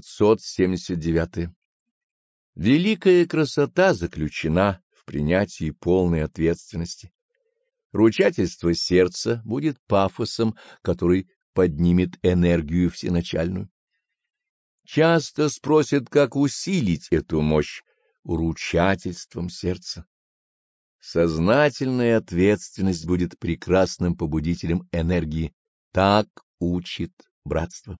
579. Великая красота заключена в принятии полной ответственности. Ручательство сердца будет пафосом, который поднимет энергию всеначальную. Часто спросят, как усилить эту мощь ручательством сердца. Сознательная ответственность будет прекрасным побудителем энергии. Так учит братство.